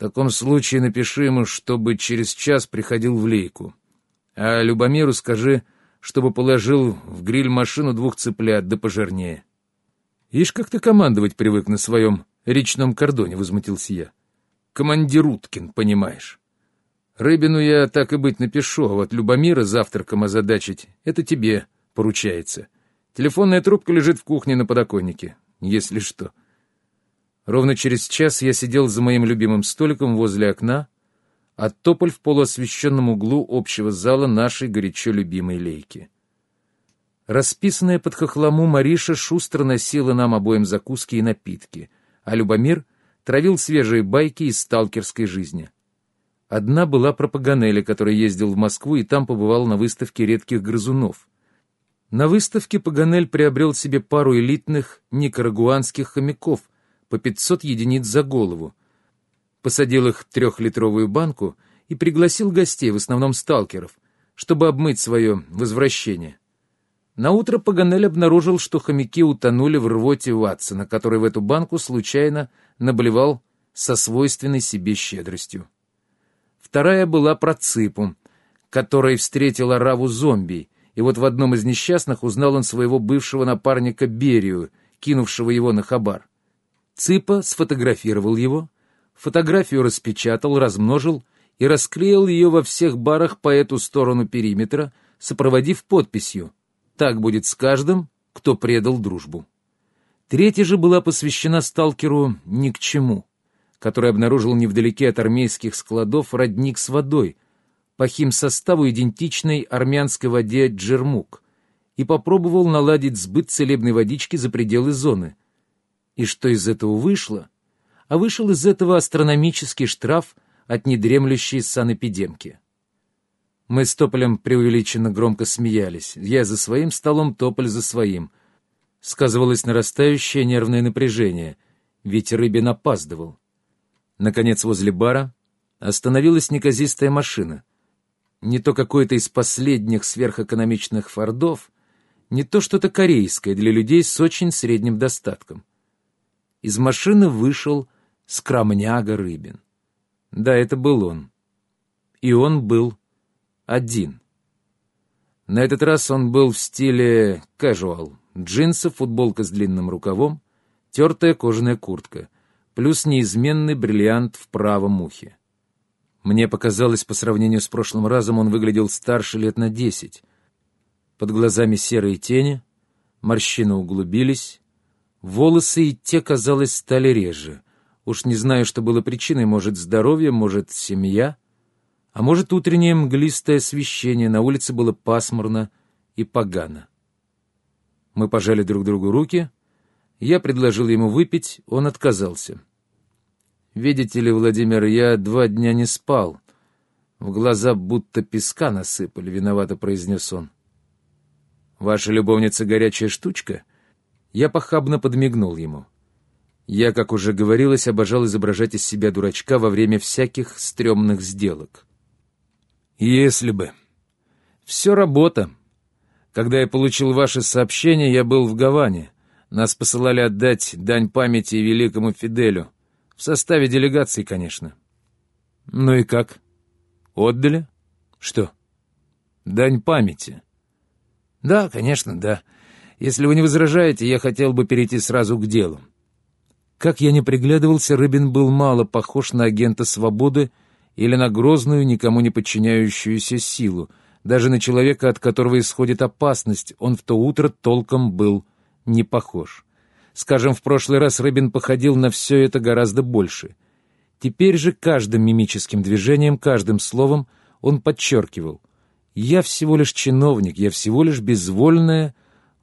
таком случае напиши ему, чтобы через час приходил в лейку. А Любомиру скажи, чтобы положил в гриль машину двух цыплят, да пожирнее. Ишь, как ты командовать привык на своем речном кордоне, — возмутился я. Командир Уткин, понимаешь. Рыбину я так и быть напишу, а вот Любомира завтраком озадачить — это тебе поручается. Телефонная трубка лежит в кухне на подоконнике, если что. Ровно через час я сидел за моим любимым столиком возле окна, а тополь в полуосвещенном углу общего зала нашей горячо любимой лейки. Расписанная под хохлому Мариша шустро носила нам обоим закуски и напитки, а Любомир травил свежие байки из сталкерской жизни. Одна была про Паганеля, который ездил в Москву и там побывал на выставке редких грызунов. На выставке Паганель приобрел себе пару элитных никарагуанских хомяков — по 500 единиц за голову, посадил их в трехлитровую банку и пригласил гостей, в основном сталкеров, чтобы обмыть свое возвращение. Наутро Паганель обнаружил, что хомяки утонули в рвоте Ватсона, который в эту банку случайно наблевал со свойственной себе щедростью. Вторая была про Ципу, которой встретила Раву зомби, и вот в одном из несчастных узнал он своего бывшего напарника Берию, кинувшего его на хабар. Цыпа сфотографировал его, фотографию распечатал, размножил и расклеил ее во всех барах по эту сторону периметра, сопроводив подписью «Так будет с каждым, кто предал дружбу». Третья же была посвящена сталкеру «Ни к чему», который обнаружил невдалеке от армейских складов родник с водой, по химсоставу идентичной армянской воде Джермук, и попробовал наладить сбыт целебной водички за пределы зоны, и что из этого вышло? А вышел из этого астрономический штраф от недремлющей санэпидемки. Мы с Тополем преувеличенно громко смеялись. Я за своим столом, Тополь за своим. Сказывалось нарастающее нервное напряжение, ведь Рыбин опаздывал. Наконец, возле бара остановилась неказистая машина. Не то какой-то из последних сверхэкономичных фордов, не то что-то корейское для людей с очень средним достатком. Из машины вышел скромняга Рыбин. Да, это был он. И он был один. На этот раз он был в стиле casual. Джинсы, футболка с длинным рукавом, тертая кожаная куртка, плюс неизменный бриллиант в правом ухе. Мне показалось, по сравнению с прошлым разом он выглядел старше лет на десять. Под глазами серые тени, морщины углубились, Волосы и те, казалось, стали реже. Уж не знаю, что было причиной, может, здоровье, может, семья, а может, утреннее мглистое освещение, на улице было пасмурно и погано. Мы пожали друг другу руки, я предложил ему выпить, он отказался. «Видите ли, Владимир, я два дня не спал. В глаза будто песка насыпали», — виновато произнес он. «Ваша любовница горячая штучка?» Я похабно подмигнул ему. Я, как уже говорилось, обожал изображать из себя дурачка во время всяких стрёмных сделок. Если бы. Все работа. Когда я получил ваше сообщение, я был в Гаване. Нас посылали отдать дань памяти великому Фиделю. В составе делегации, конечно. Ну и как? Отдали? Что? Дань памяти. Да, конечно, да. Если вы не возражаете, я хотел бы перейти сразу к делу. Как я не приглядывался, Рыбин был мало похож на агента свободы или на грозную, никому не подчиняющуюся силу. Даже на человека, от которого исходит опасность, он в то утро толком был не похож. Скажем, в прошлый раз Рыбин походил на все это гораздо больше. Теперь же каждым мимическим движением, каждым словом он подчеркивал. «Я всего лишь чиновник, я всего лишь безвольная,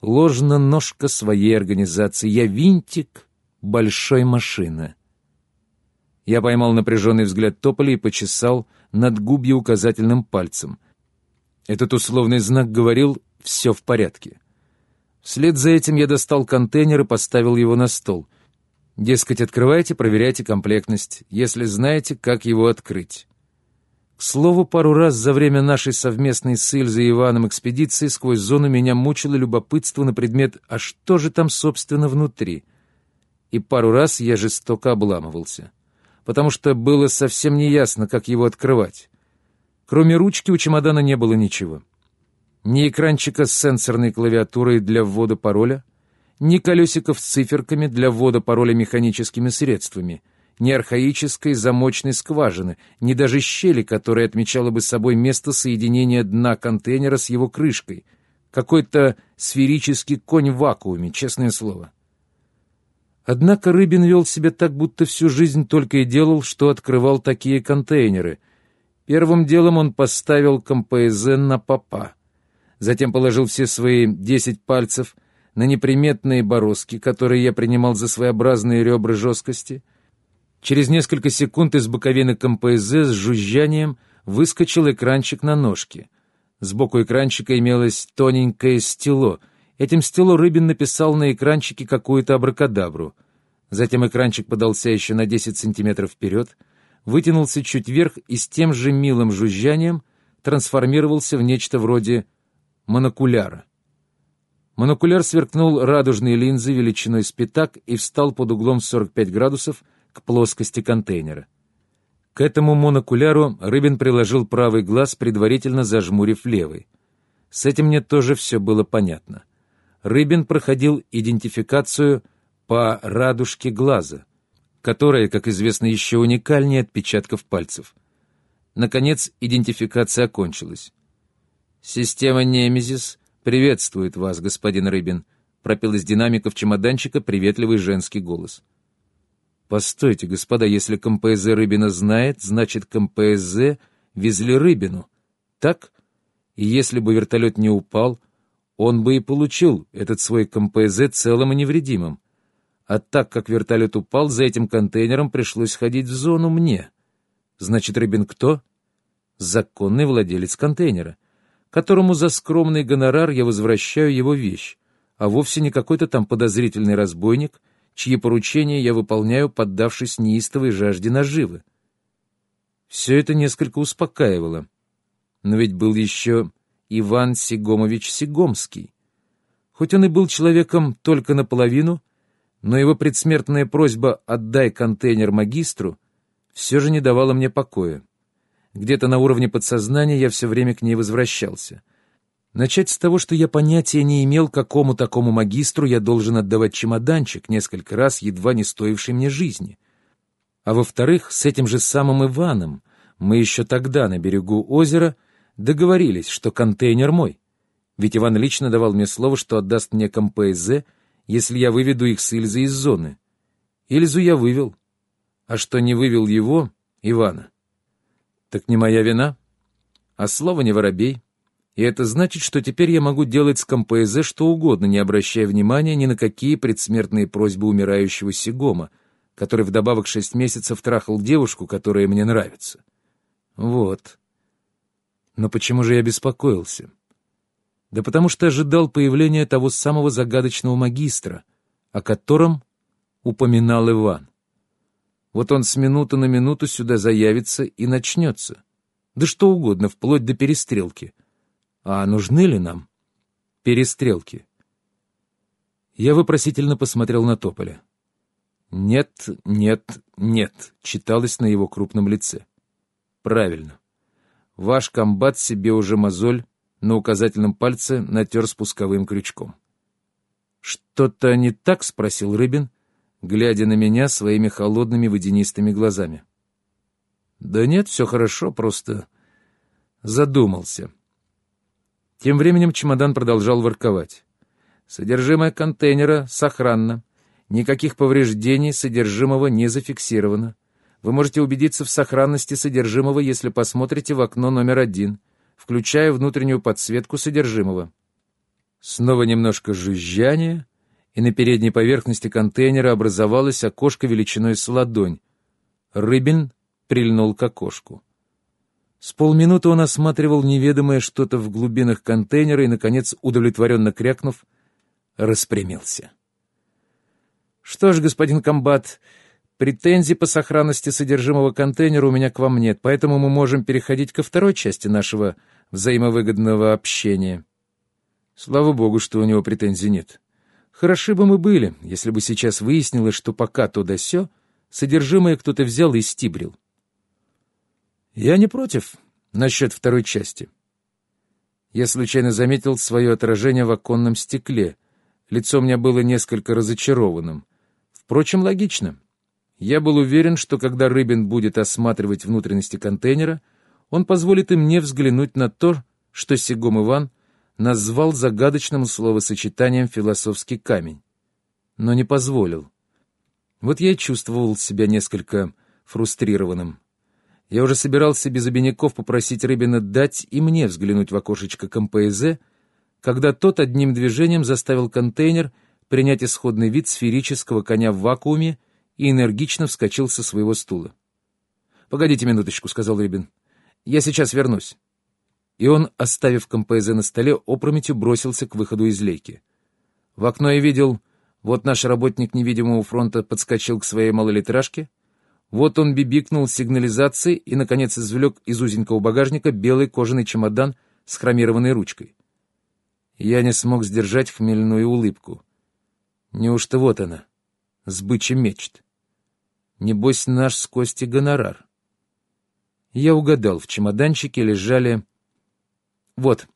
ложно-ножка своей организации. Я винтик большой машины. Я поймал напряженный взгляд Тополя и почесал над губья указательным пальцем. Этот условный знак говорил «все в порядке». Вслед за этим я достал контейнер и поставил его на стол. Дескать, открывайте, проверяйте комплектность, если знаете, как его открыть. К слову, пару раз за время нашей совместной с Ильзой и Иваном экспедиции сквозь зону меня мучило любопытство на предмет «а что же там, собственно, внутри?» И пару раз я жестоко обламывался. потому что было совсем неясно, как его открывать. Кроме ручки у чемодана не было ничего. Ни экранчика с сенсорной клавиатурой для ввода пароля, ни колесиков с циферками для ввода пароля механическими средствами, ни архаической замочной скважины, ни даже щели, которая отмечала бы собой место соединения дна контейнера с его крышкой. Какой-то сферический конь в вакууме, честное слово. Однако Рыбин вел себя так, будто всю жизнь только и делал, что открывал такие контейнеры. Первым делом он поставил КМПЗ на попа. Затем положил все свои десять пальцев на неприметные бороздки, которые я принимал за своеобразные ребра жесткости. Через несколько секунд из боковины КМПЗ с жужжанием выскочил экранчик на ножке. Сбоку экранчика имелось тоненькое стело. Этим стело Рыбин написал на экранчике какую-то абракадабру. Затем экранчик подался еще на 10 сантиметров вперед, вытянулся чуть вверх и с тем же милым жужжанием трансформировался в нечто вроде монокуляра. Монокуляр сверкнул радужной линзой величиной с пятак и встал под углом 45 градусов к плоскости контейнера. К этому монокуляру Рыбин приложил правый глаз, предварительно зажмурив левый. С этим мне тоже все было понятно. Рыбин проходил идентификацию по радужке глаза, которая, как известно, еще уникальнее отпечатков пальцев. Наконец, идентификация окончилась. «Система Немезис приветствует вас, господин Рыбин», — пропел из динамиков чемоданчика приветливый женский голос. «Постойте, господа, если КМПЗ Рыбина знает, значит, КМПЗ везли Рыбину. Так? И если бы вертолет не упал, он бы и получил этот свой КМПЗ целым и невредимым. А так как вертолет упал, за этим контейнером пришлось ходить в зону мне. Значит, Рыбин кто? Законный владелец контейнера» которому за скромный гонорар я возвращаю его вещь, а вовсе не какой-то там подозрительный разбойник, чьи поручения я выполняю, поддавшись неистовой жажде наживы. Все это несколько успокаивало. Но ведь был еще Иван Сигомович Сигомский. Хоть он и был человеком только наполовину, но его предсмертная просьба «отдай контейнер магистру» все же не давала мне покоя. Где-то на уровне подсознания я все время к ней возвращался. Начать с того, что я понятия не имел, какому такому магистру я должен отдавать чемоданчик, несколько раз едва не стоивший мне жизни. А во-вторых, с этим же самым Иваном мы еще тогда на берегу озера договорились, что контейнер мой. Ведь Иван лично давал мне слово, что отдаст мне КМПЗ, если я выведу их с Ильзы из зоны. Ильзу я вывел. А что не вывел его, Ивана, так не моя вина. А слово не воробей. И это значит, что теперь я могу делать с КМПЗ что угодно, не обращая внимания ни на какие предсмертные просьбы умирающего Сигома, который вдобавок шесть месяцев трахал девушку, которая мне нравится. Вот. Но почему же я беспокоился? Да потому что ожидал появления того самого загадочного магистра, о котором упоминал Иван. Вот он с минуты на минуту сюда заявится и начнется. Да что угодно, вплоть до перестрелки. А нужны ли нам перестрелки? Я вопросительно посмотрел на Тополя. «Нет, нет, нет», — читалось на его крупном лице. «Правильно. Ваш комбат себе уже мозоль на указательном пальце натер спусковым крючком». «Что-то не так?» — спросил Рыбин, глядя на меня своими холодными водянистыми глазами. «Да нет, все хорошо, просто задумался». Тем временем чемодан продолжал ворковать. Содержимое контейнера сохранно. Никаких повреждений содержимого не зафиксировано. Вы можете убедиться в сохранности содержимого, если посмотрите в окно номер один, включая внутреннюю подсветку содержимого. Снова немножко жужжания — и на передней поверхности контейнера образовалось окошко величиной с ладонь. Рыбин прильнул к окошку. С полминуты он осматривал неведомое что-то в глубинах контейнера и, наконец, удовлетворенно крякнув, распрямился. «Что ж, господин комбат, претензий по сохранности содержимого контейнера у меня к вам нет, поэтому мы можем переходить ко второй части нашего взаимовыгодного общения». Слава богу, что у него претензий нет. Хороши бы мы были, если бы сейчас выяснилось, что пока то да сё, содержимое кто-то взял и стибрил. Я не против насчет второй части. Я случайно заметил свое отражение в оконном стекле. Лицо у меня было несколько разочарованным. Впрочем, логично. Я был уверен, что когда Рыбин будет осматривать внутренности контейнера, он позволит и мне взглянуть на то, что Сегом Иван назвал загадочным словосочетанием «философский камень». Но не позволил. Вот я и чувствовал себя несколько фрустрированным. Я уже собирался без обиняков попросить Рыбина дать и мне взглянуть в окошечко КМПЗ, когда тот одним движением заставил контейнер принять исходный вид сферического коня в вакууме и энергично вскочил со своего стула. «Погодите минуточку», — сказал Рыбин. «Я сейчас вернусь». И он, оставив КМПЗ на столе, опрометью бросился к выходу из лейки. В окно я видел, вот наш работник невидимого фронта подскочил к своей малолитражке, вот он бибикнул сигнализацией и, наконец, извлек из узенького багажника белый кожаный чемодан с хромированной ручкой. Я не смог сдержать хмельную улыбку. Неужто вот она, сбыча мечт? Небось, наш с Кости гонорар. Я угадал, в чемоданчике лежали... Вот,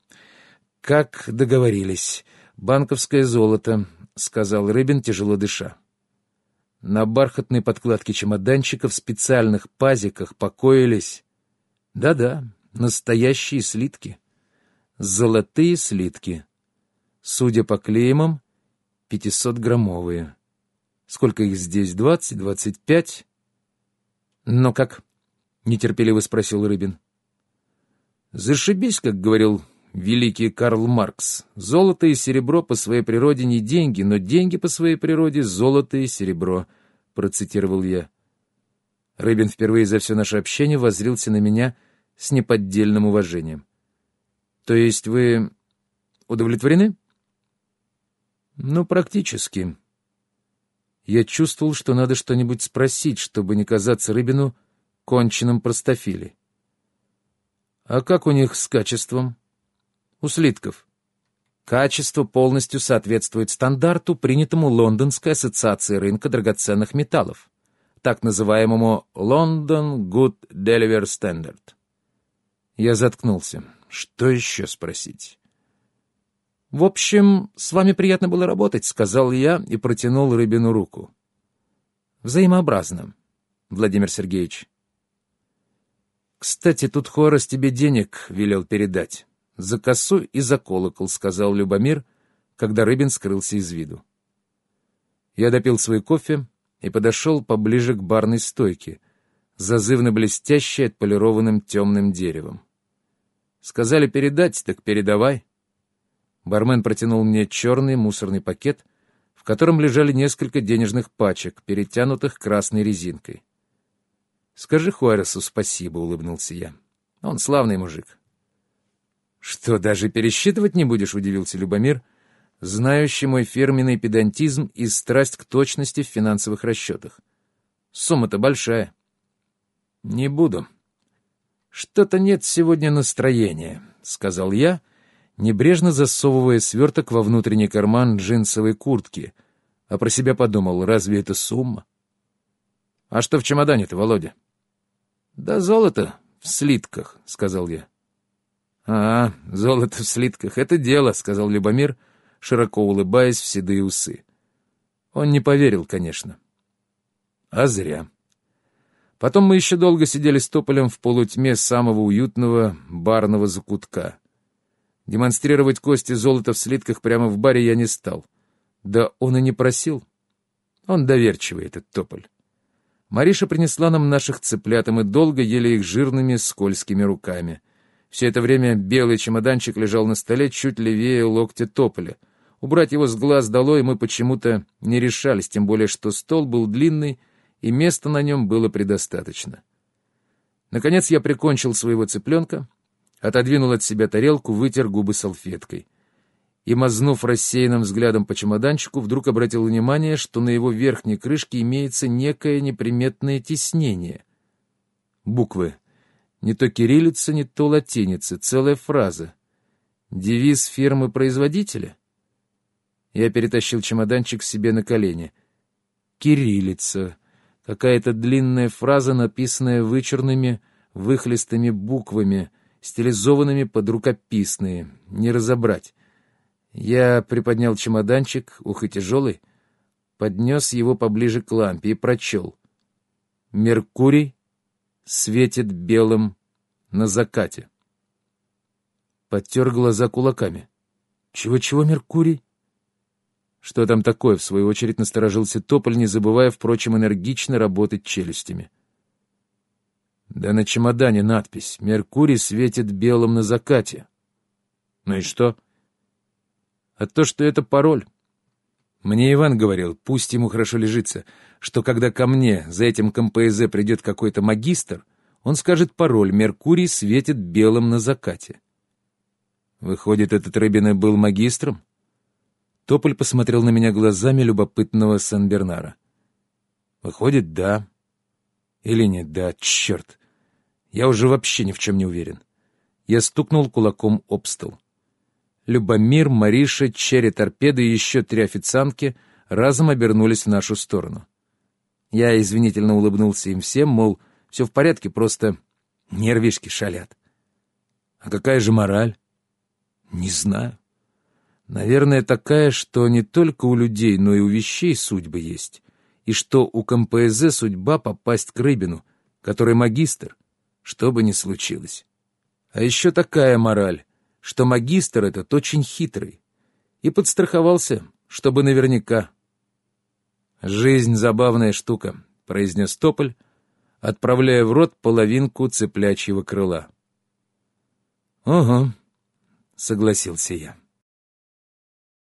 как договорились, банковское золото, — сказал Рыбин, тяжело дыша. На бархатной подкладке чемоданчика в специальных пазиках покоились... Да-да, настоящие слитки. Золотые слитки. Судя по клеймам, пятисотграммовые. Сколько их здесь? Двадцать, двадцать пять? Но как? — нетерпеливо спросил Рыбин. «Зашибись, как говорил великий Карл Маркс. Золото и серебро по своей природе не деньги, но деньги по своей природе — золото и серебро», — процитировал я. Рыбин впервые за все наше общение воззрился на меня с неподдельным уважением. «То есть вы удовлетворены?» «Ну, практически», я чувствовал, что надо что-нибудь спросить, чтобы не казаться Рыбину конченным простофилей. «А как у них с качеством?» «У слитков». Качество полностью соответствует стандарту, принятому Лондонской ассоциацией рынка драгоценных металлов, так называемому London Good Delivery Standard. Я заткнулся. Что еще спросить? «В общем, с вами приятно было работать», — сказал я и протянул Рыбину руку. «Взаимообразно, Владимир Сергеевич». «Кстати, тут Хорос тебе денег велел передать. За косу и за колокол», — сказал Любомир, когда Рыбин скрылся из виду. Я допил свой кофе и подошел поближе к барной стойке, зазывно блестящей отполированным темным деревом. «Сказали передать, так передавай». Бармен протянул мне черный мусорный пакет, в котором лежали несколько денежных пачек, перетянутых красной резинкой. «Скажи Хуаресу спасибо», — улыбнулся я. «Он славный мужик». «Что, даже пересчитывать не будешь?» — удивился Любомир, знающий мой фирменный педантизм и страсть к точности в финансовых расчетах. «Сумма-то большая». «Не буду». «Что-то нет сегодня настроения», — сказал я, небрежно засовывая сверток во внутренний карман джинсовой куртки, а про себя подумал, разве это сумма? «А что в чемодане-то, Володя?» «Да золото в слитках», — сказал я. «А, золото в слитках — это дело», — сказал Любомир, широко улыбаясь в седые усы. Он не поверил, конечно. А зря. Потом мы еще долго сидели с Тополем в полутьме самого уютного барного закутка. Демонстрировать кости золота в слитках прямо в баре я не стал. Да он и не просил. Он доверчивый, этот тополь. Мариша принесла нам наших цыплят, и мы долго ели их жирными скользкими руками. Все это время белый чемоданчик лежал на столе чуть левее локтя тополя. Убрать его с глаз долой мы почему-то не решались, тем более что стол был длинный, и места на нем было предостаточно. Наконец я прикончил своего цыпленка — отодвинул от себя тарелку, вытер губы салфеткой. И, мазнув рассеянным взглядом по чемоданчику, вдруг обратил внимание, что на его верхней крышке имеется некое неприметное тиснение. Буквы. Не то кириллица, не то латиница, целая фраза. Девиз фирмы-производителя? Я перетащил чемоданчик себе на колени. Кириллица. Какая-то длинная фраза, написанная вычурными, выхлестыми буквами, стилизованными под рукописные. Не разобрать. Я приподнял чемоданчик, ух и тяжелый, поднес его поближе к лампе и прочел. «Меркурий светит белым на закате». Подтер глаза кулаками. «Чего-чего, Меркурий?» Что там такое, в свою очередь насторожился Тополь, не забывая, впрочем, энергично работать челюстями. Да на чемодане надпись «Меркурий светит белым на закате». Ну и что? А то, что это пароль. Мне Иван говорил, пусть ему хорошо лежится, что когда ко мне за этим КМПЗ придет какой-то магистр, он скажет пароль «Меркурий светит белым на закате». Выходит, этот Рыбин был магистром? Тополь посмотрел на меня глазами любопытного Сан-Бернара. Выходит, да. Или нет, да, черт. Я уже вообще ни в чем не уверен. Я стукнул кулаком об стол. Любомир, Мариша, Черри, Торпеды и еще три официантки разом обернулись в нашу сторону. Я извинительно улыбнулся им всем, мол, все в порядке, просто нервишки шалят. А какая же мораль? Не знаю. Наверное, такая, что не только у людей, но и у вещей судьбы есть, и что у КМПЗ судьба попасть к Рыбину, который магистр, что бы ни случилось. А еще такая мораль, что магистр этот очень хитрый, и подстраховался, чтобы наверняка. «Жизнь — забавная штука», — произнес Тополь, отправляя в рот половинку цыплячьего крыла. «Ого», — согласился я.